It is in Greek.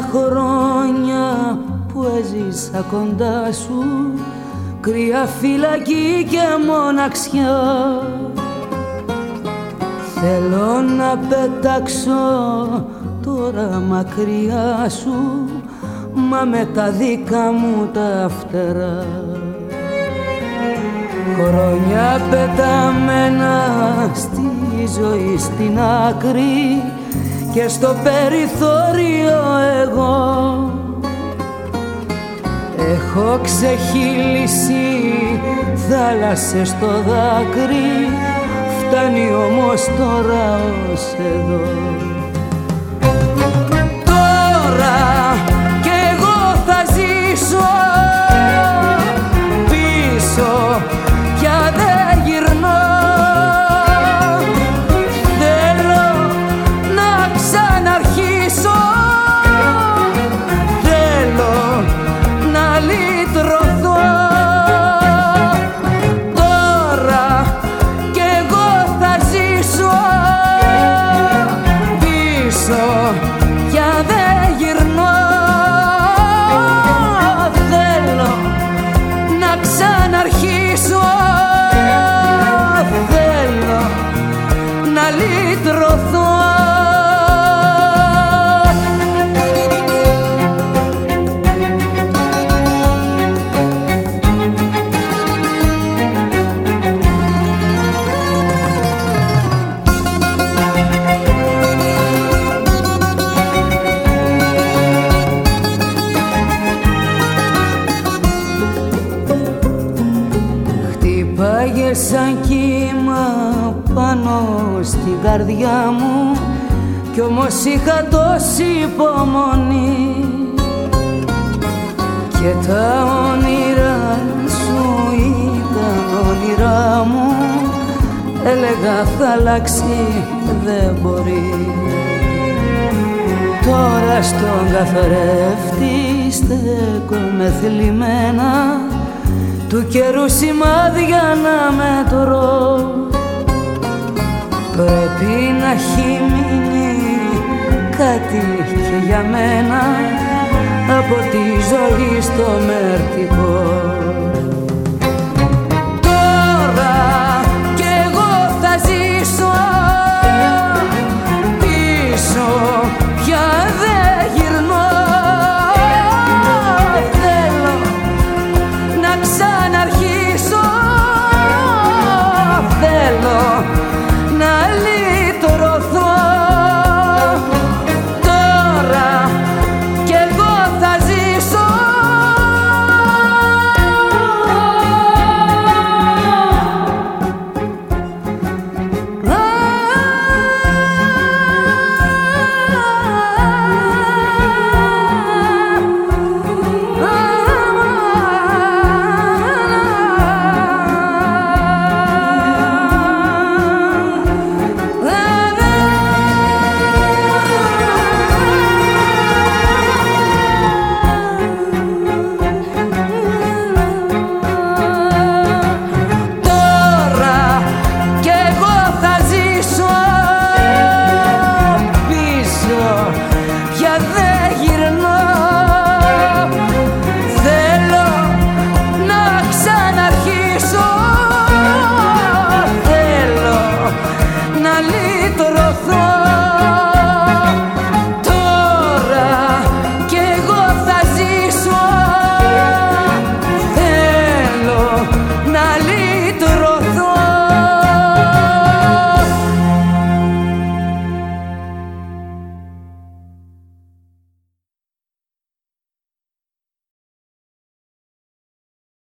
τα χρόνια που έζησα κοντά σου. Κρύα φυλακή και μοναξιά. Θέλω να πετάξω τώρα μακριά σου μα με τα δικά μου τα φτερά. Χρόνια πεταμένα στη ζωή στην άκρη και στο περιθώριο Έχω ξεχύλισει θάλασσες στο δάκρυ φτάνει όμως τώρα ως εδώ Χτύπαγε σαν κύμα πάνω στην καρδιά μου κι όμως είχα τόση υπομονή. Και τα όνειρά σου ήταν όνειρά μου έλεγα θα αλλάξει δεν μπορεί Τώρα στον καθρέφτη στέκομαι θλιμμένα του καιρού σημάδια να μετρώ Πρέπει να έχει μείνει κάτι και για μένα από τη ζωή στο μερτικό